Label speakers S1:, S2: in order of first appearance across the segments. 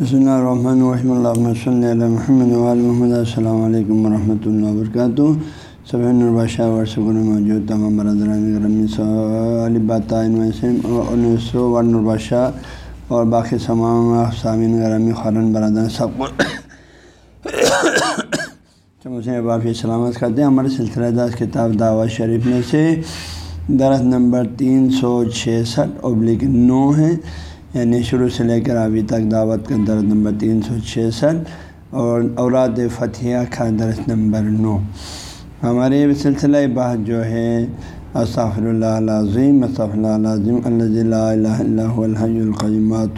S1: بسم اللہ الرحمن الرحیم اللہ صلی اللہ محمد محمد السلام علیکم ورحمۃ اللہ وبرکاتہ صبح نرباشہ ورثہ موجود تمام برادران گرمی سو نرباشہ اور باقی تمام سامعین گرامی خارن برادر سب کو باقی سلامت کرتے ہیں ہمارے سلسلہ داس کتاب دعوت شریف میں سے درخت نمبر تین سو چھسٹھ ابلک نو ہے یعنی شروع سے لے کر ابھی تک دعوت کا درخت نمبر تین سو چھسٹھ اور اوراد فتح کا درخت نمبر نو۔ ہمارے سلسلہ بات جو ہے اصطفر اللہ عظیم اصطف اللہ عظیم اللہ الحج القیمات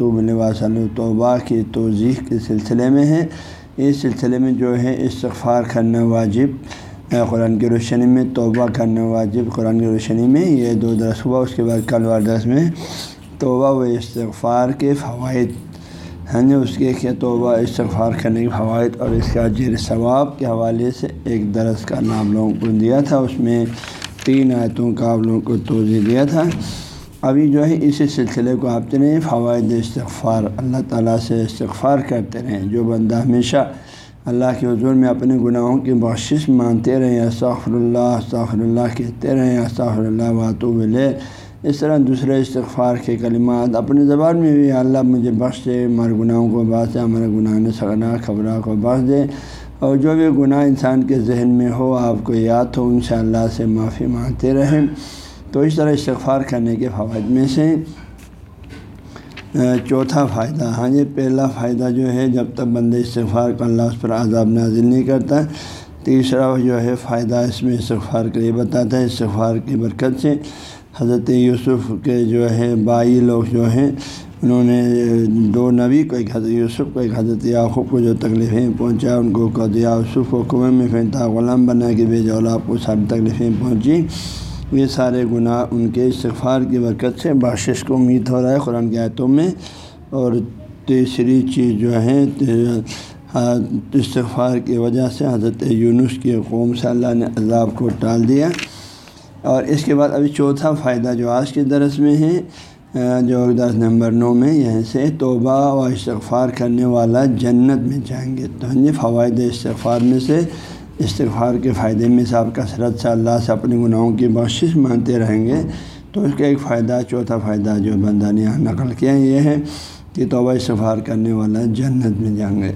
S1: طوبہ کی توضیح کے سلسلے میں ہے۔ اس سلسلے میں جو ہے، استغفار کرنا واجب۔ قرآن کی روشنی میں توبہ کرنا واجب۔ قرآن کی روشنی میں یہ دو درس ہوا، اس کے بعد کل درس میں توبہ و استغفار کے فوائد ہاں جی اس کے کہ توبہ استغفار کرنے کے فوائد اور اس کا جیر ثواب کے حوالے سے ایک درس کا نام لوگوں کو دیا تھا، اس میں تین آیتوں کا آپ لوگوں کو توضیع دیا تھا۔ ابھی جو ہے اسی سلسلے کو آپ رہیں فوائد استغفار، اللہ تعالیٰ سے استغفار کرتے رہیں۔ جو بندہ ہمیشہ اللہ کے حضور میں اپنے گناہوں کی بخشش مانتے رہیں، استغفر اللہ استغفر اللہ کہتے رہیں، استغفر اللہ واتو بلے اس طرح دوسرے استغفار کے کلمات اپنی زبان میں بھی اللہ مجھے بخش دے، ہمارے گناہوں کو باس دے، ہمارے گناہ نے سگنا خبرہ کو بخش دے۔ اور جو بھی گناہ انسان کے ذہن میں ہو، آپ کو یاد ہو ان شاء اللہ سے معافی مانگتے رہیں۔ تو اس طرح استغفار کرنے کے فوائد میں سے چوتھا فائدہ ہاں یہ پہلا فائدہ جو ہے، جب تک بندے استغفار کا اللہ اس پر عذاب نازل نہیں کرتا، تیسرا جو ہے فائدہ اس میں استغفار کے لیے بتاتا ہے، استغفار کی برکت سے۔ حضرت یوسف کے جو ہے بائی لوگ جو ہیں، انہوں نے، دو نبی کو ایک حضرت یوسف کو، ایک حضرت یعقوب کو جو تکلیفیں پہنچا ان کو قد یوسف کو کنویں میں پھینکتا غلام بنا کے بھیجا اور آپ کو ساری تکلیفیں پہنچی یہ سارے گناہ ان کے استغفار کی برکت سے باشش کو امید ہو رہا ہے قرآن کی آیتوں میں۔ اور تیسری چیز جو ہے، استغفار کی وجہ سے حضرت یونس کی قوم سے اللہ نے عذاب کو ٹال دیا۔ اور اس کے بعد ابھی چوتھا فائدہ جو آج کے درس میں ہے جو درس نمبر نو میں یہیں سے توبہ و استغفار کرنے والا جنت میں جائیں گے۔ تو ہاں فوائد استغفار میں سے استغفار کے فائدے میں سے آپ کثرت سے اللہ سے اپنے گناہوں کی بخشش مانتے رہیں گے۔ تو اس کا ایک فائدہ، چوتھا فائدہ جو بندہ نے یہاں نقل کیا یہ ہے کہ توبہ استغفار کرنے والا جنت میں جائیں گے۔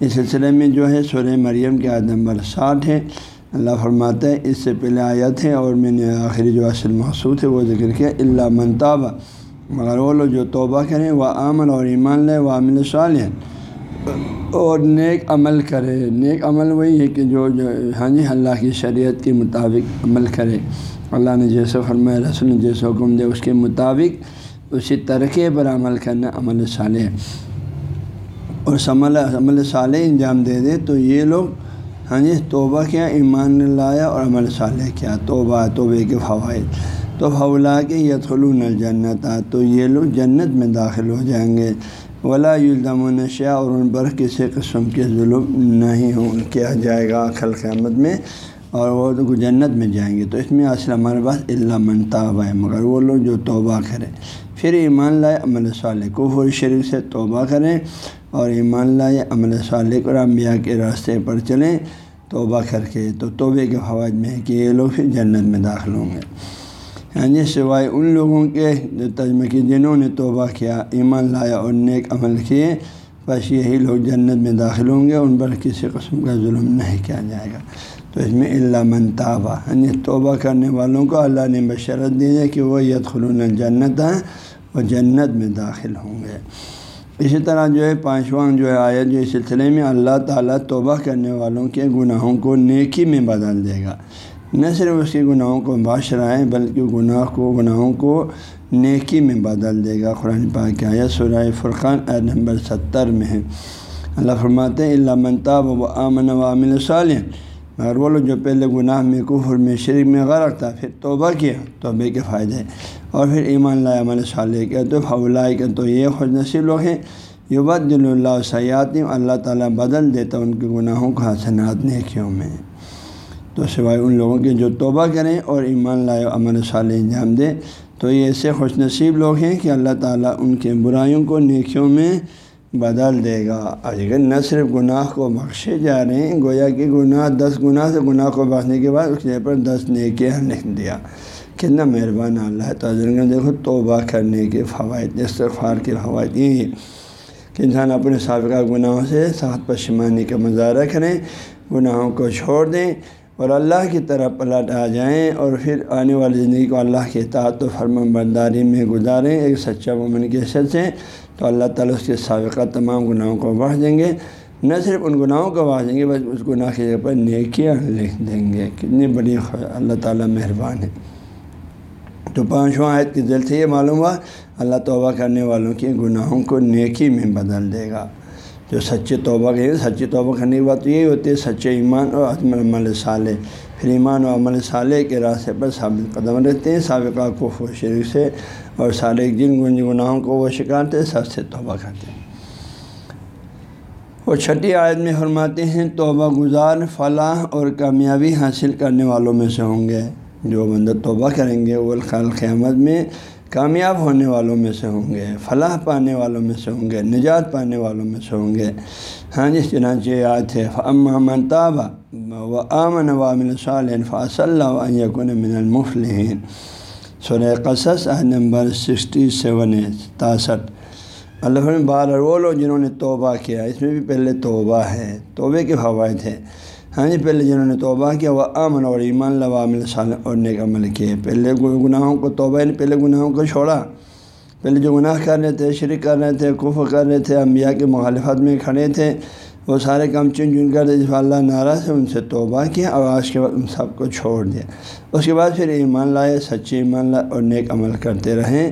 S1: اس سلسلے میں جو ہے سورہ مریم کے عاد نمبر ساٹھ ہے۔ اللہ فرماتا ہے اس سے پہلے آیت ہے، اور میں نے آخری جو اصل محسوس ہے، وہ ذکر کیا اللہ منتابہ مگر وہ لوگ جو توبہ کریں، وہ عمل اور ایمان لیں، وہ عامل صالح اور نیک عمل کرے۔ نیک عمل وہی ہے کہ جو جو ہاں جی اللہ کی شریعت کے مطابق عمل کرے۔ اللہ نے جیسے فرمایا، رسول نے جیسے حکم دے اس کے مطابق اسی طرقے پر عمل کرنا عمل صالح اور عمل عمل صالح انجام دے دے، تو یہ لوگ ہاں جی توبہ کیا، ایمان لایا اور عمل صالح کیا، توبہ، توبے کے فوائد۔ تو فولا کے یتخلون الجنت، تو یہ لوگ جنت میں داخل ہو جائیں گے۔ ولا یلدم نشا اور ان پر کسی قسم کے ظلم نہیں ہو کیا جائے گا خل قیامت میں، اور وہ جنت میں جائیں گے۔ تو اس میں اصل ہمارے پاس اللہ منتاب ہے، مگر وہ لوگ جو توبہ کریں۔ پھر ایمان لائے، عمل صالح، کفر شریف سے توبہ کریں۔ اور ایمان لائے، عمل صالح اور انبیاء کے راستے پر چلیں، توبہ کر کے تو توبے کے فوائد میں ہے کہ یہ لوگ پھر جنت میں داخل ہوں گے۔ ہاں جی سوائے ان لوگوں کے جو تجمہ کی، جنہوں نے توبہ کیا، ایمان لایا اور نیک عمل کیے، بس یہی لوگ جنت میں داخل ہوں گے، ان پر کسی قسم کا ظلم نہیں کیا جائے گا۔ تو اس میں اللہ منتابہ یعنی توبہ کرنے والوں کو اللہ نے بشرت دی ہے کہ وہ ید خلون جنت ہیں وہ جنت میں داخل ہوں گے۔ اسی طرح جو ہے پانچواں جو ہے آیت جو اس سلسلے میں اللہ تعالیٰ توبہ کرنے والوں کے گناہوں کو نیکی میں بدل دے گا۔ نہ صرف اس کے گناہوں کو باش رہے بلکہ گناہ کو، گناہوں کو نیکی میں بدل دے گا۔ قرآن پاک آیا سورہ فرقان عید نمبر ستر میں ہے۔ اللہ فرماتے اللہ منتاب و امن و صالح مگر وہ لوگ جو پہلے گناہ میں، کفر میں شریک میں غرق تھا، پھر توبہ کیا، توبے کے فائدے اور پھر ایمان اللہ عمل صالح کیا۔ تو فولا کے تو یہ خوش نصیب لوگ ہیں۔ یوبد اللہ سیات اللہ تعالیٰ بدل دیتا ان کے گناہوں کو حسنات نیکیوں میں۔ تو سوائے ان لوگوں کے جو توبہ کریں اور ایمان لائے امن صالح انجام دے تو یہ ایسے خوش نصیب لوگ ہیں کہ اللہ تعالیٰ ان کے برائیوں کو نیکیوں میں بدل دے گا۔ اگر نہ صرف گناہ کو بخشے جا رہے ہیں، گویا کہ گناہ، دس گناہ سے گناہ کو بخشنے کے بعد اس پر دس نیکیاں لکھ دیا۔ کتنا مہربان اللہ تعالیٰ۔ دیکھو، توبہ کرنے کے فوائد، استغفار کے فوائد یہ کہ انسان اپنے سابقہ گناہوں سے سخت پشمانی کا مظاہرہ کریں گناہوں کو چھوڑ دیں اور اللہ کی طرف پلٹ آ جائیں اور پھر آنے والی زندگی کو اللہ کے اطاعت و فرم برداری میں گزاریں، ایک سچا مومن کی حیثیت سے، تو اللہ تعالیٰ اس کے سابقہ تمام گناہوں کو بڑھ دیں گے۔ نہ صرف ان گناہوں کو بڑھ دیں گے بس اس گناہ کی جگہ پر نیکیاں لکھ دیں گے۔ کتنی بڑی اللہ تعالیٰ مہربان ہے۔ تو پانچواں عائد کے دل سے یہ معلوم ہوا، اللہ توبہ کرنے والوں کے گناہوں کو نیکی میں بدل دے گا۔ جو سچے توبہ کے سچی توبہ کرنے کی بات یہی ہوتی ہے، سچے ایمان اور عدم عمل صالح۔ پھر ایمان و عمل صالح کے راستے پر ثابت قدم رہتے ہیں، سابقہ کو شریک سے اور سارے جن گنج گناہوں کو وہ شکارتے سب سے توبہ کرتے ہیں۔ اور چھٹی عائد میں فرماتے ہیں، توبہ گزار، فلاح اور کامیابی حاصل کرنے والوں میں سے ہوں گے۔ جو بندہ توبہ کریں گے، وہ الخال قیامت میں کامیاب ہونے والوں میں سے ہوں گے، فلاح پانے والوں میں سے ہوں گے، نجات پانے والوں میں سے ہوں گے۔ ہاں جی چنانچہ یاد ہے امن طابہ و امن وامل صالح فاص اللہ یقن من المفلحین سورہ قصص عہد نمبر سکسٹی سیون تاسٹھ اللہ بار وہ لوگ جنہوں نے توبہ کیا، اس میں بھی پہلے توبہ ہے، توبے کے فوائد ہے ہاں جی پہلے جنہوں نے توبہ کیا وہ امن اور ایمان لوامل صالح اور نیک عمل کیے پہلے گناہوں کو توبہ نے پہلے گناہوں کو چھوڑا پہلے جو گناہ کر رہے تھے شرک کر رہے تھے کف کر رہے تھے انبیاء کے مخالفت میں کھڑے تھے وہ سارے کام چن چن کر جس اللہ ناراض سے ان سے توبہ کیا اور آج کے بعد ان سب کو چھوڑ دیا اس کے بعد پھر ایمان لائے سچے ایمان لائے اور نیک عمل کرتے رہیں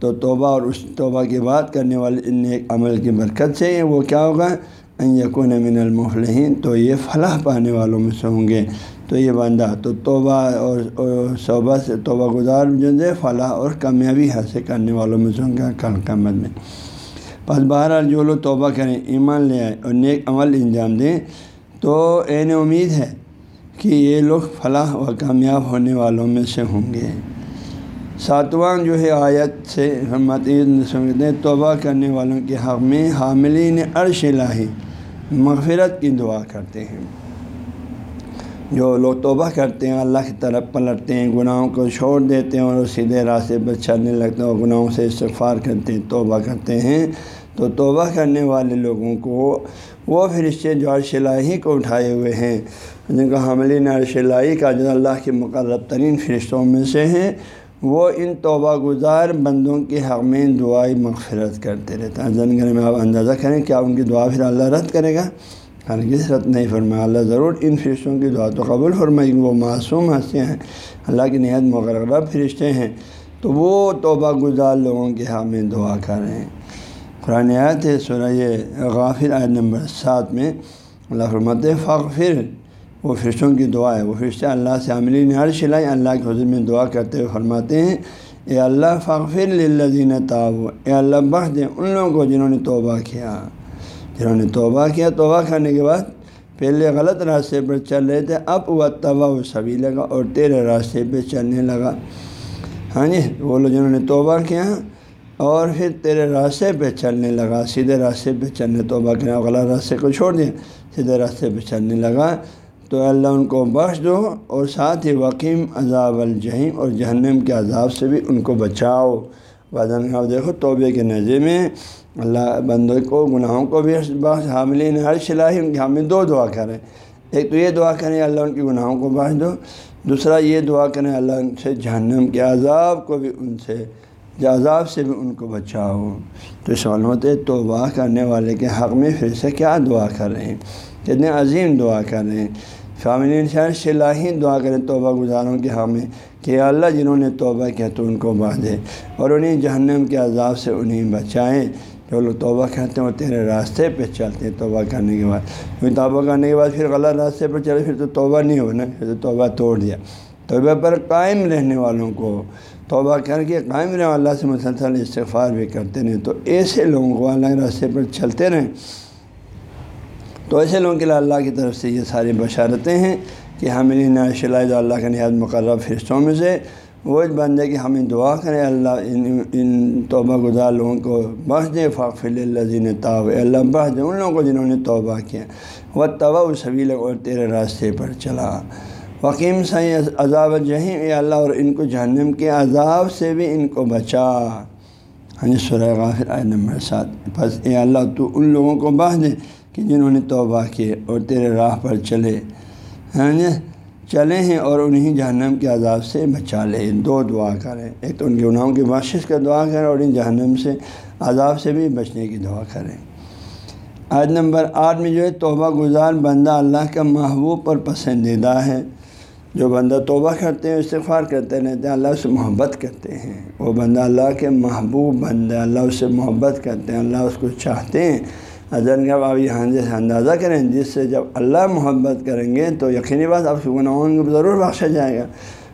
S1: تو توبہ اور اس توبہ کی بات کرنے والے نیک عمل کی برکت سے وہ کیا ہوگا یقون من المفلحین، تو یہ فلاح پانے والوں میں سے ہوں گے۔ تو یہ بندہ، تو توبہ اور صوبہ سے توبہ گزار جو ہے فلاح اور کامیابی حاصل کرنے والوں میں سے ہوں گے کل قمت میں۔ بس بہرحال جو لوگ توبہ کریں، ایمان لے آئے اور نیک عمل انجام دیں، تو عین امید ہے کہ یہ لوگ فلاح و کامیاب ہونے والوں میں سے ہوں گے۔ ساتواں جو ہے آیت سے سمجھتے ہیں، توبہ کرنے والوں کے حق میں حاملین عرش لاہی مغفرت کی دعا کرتے ہیں۔ جو لوگ توبہ کرتے ہیں، اللہ کی طرف پلٹتے ہیں، گناہوں کو چھوڑ دیتے ہیں اور سیدھے راستے پر چلنے لگتے ہیں اور گناہوں سے استغفار کرتے ہیں، توبہ کرتے ہیں۔ تو توبہ کرنے والے لوگوں کو وہ فرشتے جو عرش الہی کو اٹھائے ہوئے ہیں، جن کا حاملین عرش الہی کا، جو اللہ کے مقرب ترین فرشتوں میں سے ہیں۔ وہ ان توبہ گزار بندوں کے حق میں دعائی مغفرت کرتے رہتے ہیں۔ زنگرے میں آپ اندازہ کریں کیا ان کی دعا پھر اللہ رد کرے گا۔ ہرگز رد نہیں فرمایا۔ اللہ ضرور ان فرشتوں کی دعا تو قبول فرمائیں گے وہ معصوم ہنستے ہیں۔ اللہ کی نہایت مغرب فرشتے ہیں۔ تو وہ توبہ گزار لوگوں کے حق میں دعا کر رہے ہیں۔ قرآن آیت ہے، سورہ غافر آیت نمبر سات میں اللہ فرمت فخر وہ فرشتوں کی دعا ہے۔ وہ فرشتے اللہ سے عاملین ہر شلائی اللہ کے حضر میں دعا کرتے ہوئے فرماتے ہیں، اے اللہ فخر للذین تاب اے اللہ بخ دیں ان لوگوں کو جنہوں نے توبہ کیا۔ جنہوں نے توبہ کیا، توبہ کرنے کے بعد پہلے غلط راستے پر چل رہے تھے۔ اب وہ تباہ و سبھی لگا اور تیرے راستے پہ چلنے لگا۔ ہاں جی وہ لوگ جنہوں نے توبہ کیا اور پھر تیرے راستے پہ چلنے لگا، سیدھے راستے پہ چلنے، توبہ کیا غلط راستے کو چھوڑ دیا، سیدھے راستے پہ چلنے لگا۔ تو اللہ ان کو بخش دو اور ساتھ ہی وکیم عذاب الجہیم اور جہنم کے عذاب سے بھی ان کو بچاؤ۔ بدن کا دیکھو توبے کے نظر میں اللہ بندوں کو، گناہوں کو بھی بخش، حاملین، ہر شلاہی ان کے ہمیں دو دعا کریں۔ ایک تو یہ دعا کریں اللہ ان کے گناہوں کو بخش دو، دوسرا یہ دعا کریں اللہ ان سے جہنم کے عذاب کو بھی ان سے عذاب سے بھی ان کو بچاؤ۔ تو سہولت توبہ کرنے والے کے حق میں پھر سے کیا دعا کر رہے ہیں کتنے عظیم دعا کر رہے ہیں شہر شلاہی دعا کریں توبہ گزاروں کے ہمیں، کہ اللہ جنہوں نے توبہ کیا تو ان کو باندھے اور انہیں جہنم کے عذاب سے انہیں بچائیں۔ جو لوگ توبہ کہتے ہیں وہ تیرے راستے پہ چلتے ہیں توبہ کرنے کے بعد۔ کیونکہ توبہ کرنے کے بعد پھر غلط راستے پر چلے، پھر تو توبہ نہیں ہونا، پھر تو توبہ توڑ دیا۔ توبہ پر قائم رہنے والوں کو توبہ کر کے قائم رہے، اللہ سے مسلسل استغفار بھی کرتے رہیں۔ تو ایسے لوگوں کو اللہ کے راستے پر چلتے رہیں۔ تو ایسے لوگوں کے لیے اللہ کی طرف سے یہ ساری بشارتیں ہیں کہ ہم شلاء اللہ کے نہایت مقرر فرشتوں میں سے۔ وہ اس بندے کی ہمیں دعا کریں، اللہ ان ان توبہ گزار لوگوں کو بخش دے۔ فاقفل اللہ تاب اللہ بخش دے ان لوگوں کو جنہوں نے توبہ کیا۔ وہ توبہ سبھی لوگ اور تیرے راستے پر چلا۔ وکیم سی عذاب جہیم اے اللہ اور ان کو جہنم کے عذاب سے بھی ان کو بچا۔ ہاں جی، سورہ غافر آئے نمبر سات۔ بس اے اللہ تو ان لوگوں کو بخش دے۔ کہ جنہوں نے توبہ کیے اور تیرے راہ پر چلے ہاں جی؟ چلے ہیں اور انہیں جہنم کے عذاب سے بچا لے۔ دو دعا کریں۔ ایک تو ان کے گناہوں کی بخشش کا دعا کریں اور ان جہنم سے، عذاب سے بھی بچنے کی دعا کریں۔ آج نمبر آٹھ میں جو ہے، توبہ گزار بندہ اللہ کا محبوب پر پسندیدہ ہے۔ جو بندہ توبہ کرتے ہیں، استغفار کرتے رہتے ہیں، اللہ سے محبت کرتے ہیں۔ وہ بندہ اللہ کے محبوب بندہ اللہ اس سے محبت کرتے ہیں، اللہ اس کو چاہتے ہیں۔ حضرت کا آپ یہاں سے اندازہ کریں، جس سے جب اللہ محبت کریں گے تو یقینی بات، آپ کے گناہوں کو ضرور بخشا جائے گا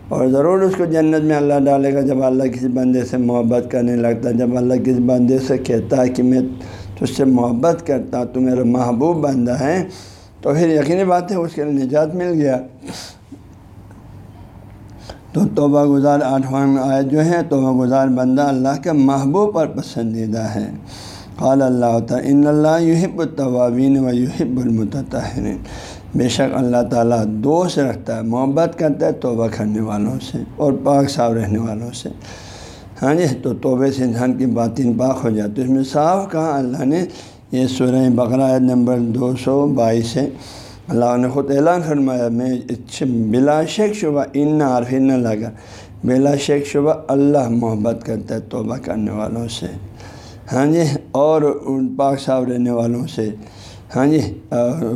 S1: اور ضرور اس کو جنت میں اللہ ڈالے گا۔ جب اللہ کسی بندے سے محبت کرنے لگتا ہے جب اللہ کسی بندے سے کہتا ہے کہ میں تجھ سے محبت کرتا، تو میرا محبوب بندہ ہے، تو پھر یقینی بات ہے، اس کے لیے نجات مل گیا۔ تو توبہ گزار آٹھواں آیت جو ہے، توبہ گزار بندہ اللہ کا محبوب اور پسندیدہ ہے۔ قال اللہ تعالیٰ، ان اللہ یحب الطوابین و یحب المتطہرین. بے شک اللہ تعالیٰ دوست رکھتا ہے، محبت کرتا ہے توبہ کرنے والوں سے اور پاک صاف رہنے والوں سے۔ ہاں جی تو توبے سے انسان کی باطن پاک ہو جاتی ہے۔ اس میں صاف کہا اللہ نے، یہ سورہ بقرہ نمبر دو سو بائیس ہے۔ اللہ نے خود اعلان فرمایا، میں بلا شک شبہ ان عارف نہ لگا۔ بلا شک شبہ اللہ محبت کرتا ہے توبہ کرنے والوں سے۔ ہاں جی اور ان پاک صاف رہنے والوں سے ہاں جی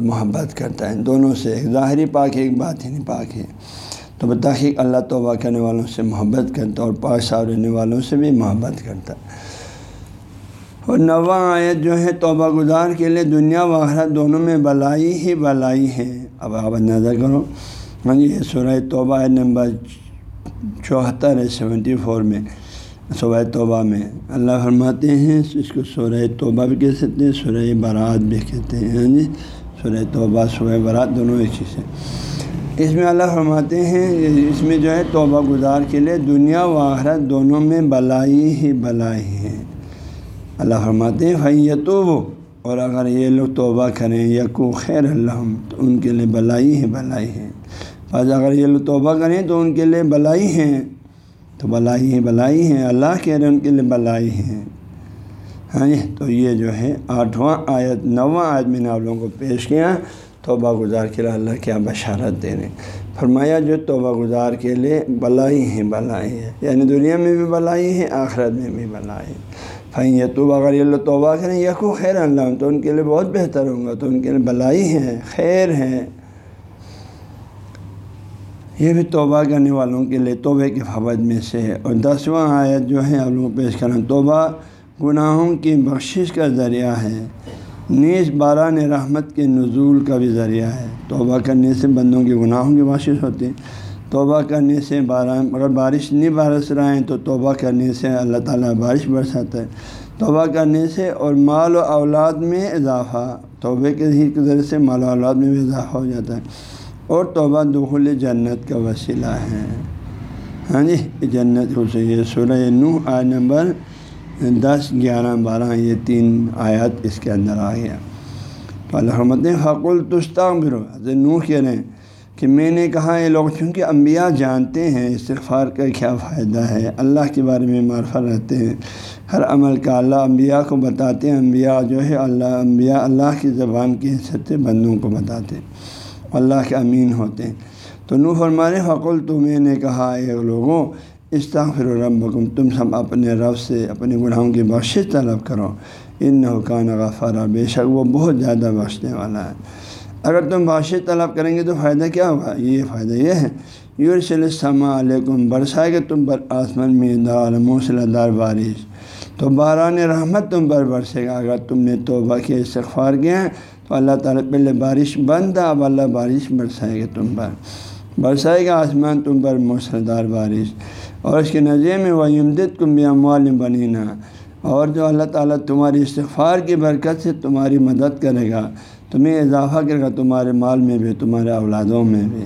S1: محبت کرتا ہے۔ دونوں سے ایک ظاہری پاک ایک بات نہیں پاک ہے۔ تو بتاخیق اللہ توبہ کرنے والوں سے محبت کرتا اور پاک صاف رہنے والوں سے بھی محبت کرتا اور نواں آیت جو ہے، توبہ گزار کے لیے دنیا و آخرت دونوں میں بلائی ہی بلائی ہے۔ اب آپ نظر کرو۔ ہاں جی سورہ توبہ نمبر چوہتر ہے، سیونٹی فور میں۔ صبح توبہ میں۔ اللہ فرماتے ہیں، اس کو سورہ توبہ بھی کہہ سکتے ہیں، سورہ برات بھی کہتے ہیں ہاں جی؟ سورہ توبہ، سورہ برات دونوں ایک چیز ہیں۔ اس میں اللہ فرماتے ہیں، اس میں جو ہے توبہ گزار کے لیے دنیا و آخرت دونوں میں بلائی ہی بلائی ہے اللہ فرماتے ہیں فیتوب اور اگر یہ لوگ توبہ کریں، یکو خیر اللہ تو ان کے لیے بلائی ہے بلائی ہے بس اگر یہ لوگ توبہ کریں، تو ان کے لیے بلائی ہیں۔ تو بلائی ہے بلائی ہیں۔ اللہ کہہ رہے ان کے لیے بلائی ہیں۔ ہاں جی، تو یہ جو ہے آٹھواں آیت، نواں آیت میں نے آپ لوگوں کو پیش کیا۔ توبہ گزار کے لیے اللہ کیا بشارت دے رہے فرمایا جو توبہ گزار کے لیے بلائی ہیں، بلائی ہے یعنی دنیا میں بھی بلائی ہے آخرت میں بھی بلائی ہے یہ تو اگر یہ توبہ کریں یا کو خیر اللہ، تو ان کے لیے بہت بہتر ہوں گا، تو ان کے لیے بلائی ہے خیر ہے یہ بھی توبہ کرنے والوں کے لیے توبے کے فوج میں سے ہے۔ اور دسواں آیت جو ہے، آپ لوگوں کو پیش کرنا۔ توبہ گناہوں کی بخشش کا ذریعہ ہے۔ نیز باران رحمت کے نزول کا بھی ذریعہ ہے۔ توبہ کرنے سے بندوں کے گناہوں کی بخشش ہوتی۔ ہے توبہ کرنے سے باران، اگر بارش نہیں برس رہے ہیں تو توبہ کرنے سے اللہ تعالیٰ بارش برساتا ہے۔ توبہ کرنے سے اور مال و اولاد میں اضافہ توبے کے ذریعے سے مال و اولاد میں بھی اضافہ ہو جاتا ہے۔ اور توبہ دخول جنت کا وسیلہ ہے۔ ہاں جی جنت سے یہ سورہ نو آئے نمبر دس، گیارہ، بارہ، یہ تین آیات اس کے اندر آ گیا۔ تو الحمد حق الطستاق برو حضرت نو کہہ رہے ہیں کہ میں نے کہا، یہ لوگ، چونکہ انبیاء جانتے ہیں، استغفار کا کیا فائدہ ہے، اللہ کے بارے میں معرفت رہتے ہیں۔ ہر عمل کا اللہ انبیاء کو بتاتے ہیں۔ انبیاء جو ہے، اللہ، انبیاء اللہ کی زبان کی حیثیت بندوں کو بتاتے ہیں۔ اللہ کے امین ہوتے ہیں۔ تو نو فرمانے فقل تو میں نے کہا ایک لوگوں استغفر ربکم، تم سب اپنے رب سے اپنے گناہوں کی بخشش طلب کرو۔ ان حکان غفارہ بے شک وہ بہت زیادہ بخشنے والا ہے۔ اگر تم بخشش طلب کریں گے تو فائدہ کیا ہوگا؟ یہ فائدہ یہ ہے یورسلم علیکم، برسائے گا تم پر آسمان میں دار، موسل دار بارش۔ تو باران رحمت تم پر برسے گا، اگر تم نے توبہ کے استغفار کیا تو اللہ تعالیٰ پہلے بارش بند اب اللہ بارش برسائے گا تم پر۔ برسائے گا آسمان تم پر موسردار بارش۔ اور اس کے نظر میں وہ امدد کم بھی اموال بنینا اور جو اللہ تعالیٰ تمہاری استغفار کی برکت سے تمہاری مدد کرے گا، تمہیں اضافہ کرے گا تمہارے مال میں بھی، تمہارے اولادوں میں بھی۔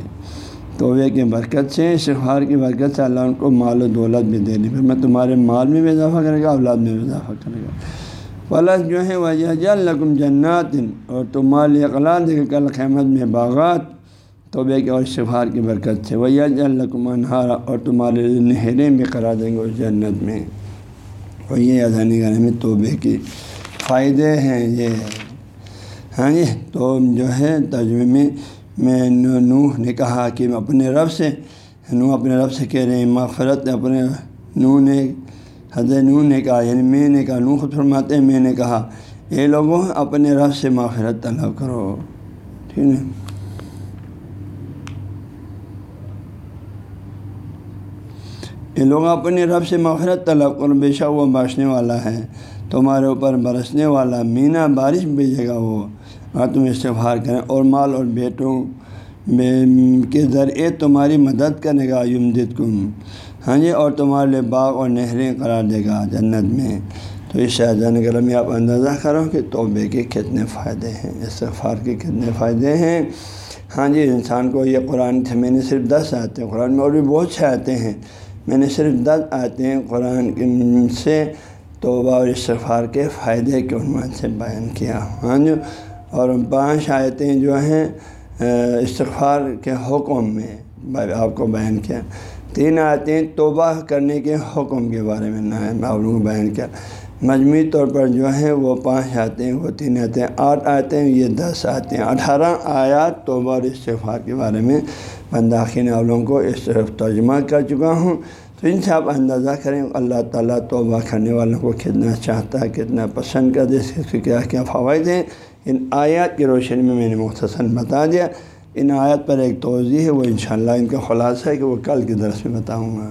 S1: توبے کی برکت سے، استغفار کی برکت سے اللہ ان کو مال و دولت بھی دے دی پھر میں تمہارے مال میں بھی اضافہ کرے گا، اولاد میں بھی اضافہ کرے گا۔ پلس جو ہے وہ القم جنات اور تمال اقلاع کل قیمت میں باغات توبے کے اور استغفار کی برکت سے وہ القم انہارا اور تمہارے نہریں بھی کرا دیں گے اس جنت میں اور یہ اذانی گانے میں توبے کے فائدے ہیں، یہ ہاں جی تو جو ہے ترجمے میں میں نوح نے کہا کہ اپنے رب سے نوح اپنے رب سے کہہ رہے ہیں، مغفرت اپنے نوح نے حضرت نوح نے کہا یعنی میں نے کہا، نوح خود فرماتے ہیں، میں نے کہا، اے لوگوں اپنے رب سے مغفرت طلب کرو۔ ٹھیک ہے۔ یہ لوگ، اپنے رب سے مغفرت طلب کرو، بے شک وہ باشنے والا ہے۔ تمہارے اوپر برسنے والا مینا بارش بھیجے گا وہ۔ اور تم استفار کریں، اور مال اور بیٹوں کے ذریعے تمہاری مدد کرنے گا، یمدد کم۔ ہاں جی اور تمہارے لیے باغ اور نہریں قرار دے گا جنت میں۔ تو اس شاہجہان کرم میں آپ اندازہ کرو کہ توبے کے کتنے فائدے ہیں، استغفار کے کتنے فائدے ہیں۔ ہاں جی انسان کو یہ قرآن تھے، میں نے صرف دس آتے ہیں۔ قرآن میں اور بھی بہت سے آتے ہیں۔ میں نے صرف دس آتے ہیں قرآن سے توبہ اور استغفار کے فائدے کے عنوان سے بیان کیا۔ ہاں جو اور پانچ آیتیں جو ہیں استغفار کے حکم میں آپ کو بیان کیا۔ تین آیتیں توبہ کرنے کے حکم کے بارے میں نہ آپ لوگوں کو بیان کیا۔ مجموعی طور پر جو ہیں وہ پانچ آتے ہیں وہ تین آتے ہیں آٹھ آتے ہیں یہ دس آتے ہیں اٹھارہ آیات توبہ اور استغفار کے بارے میں بنداخین آپ لوگوں کو اس طرف ترجمہ کر چکا ہوں۔ تو ان سے آپ اندازہ کریں، اللہ تعالیٰ توبہ کرنے والوں کو کتنا چاہتا ہے، کتنا پسند کر دے اس کے کیا کیا فوائد ہیں۔ ان آیات کی روشنی میں میں نے مختصر بتا دیا۔ ان آیات پر ایک توضیع ہے، وہ انشاءاللہ ان کا خلاصہ ہے کہ وہ کل کے درس میں بتاؤں گا۔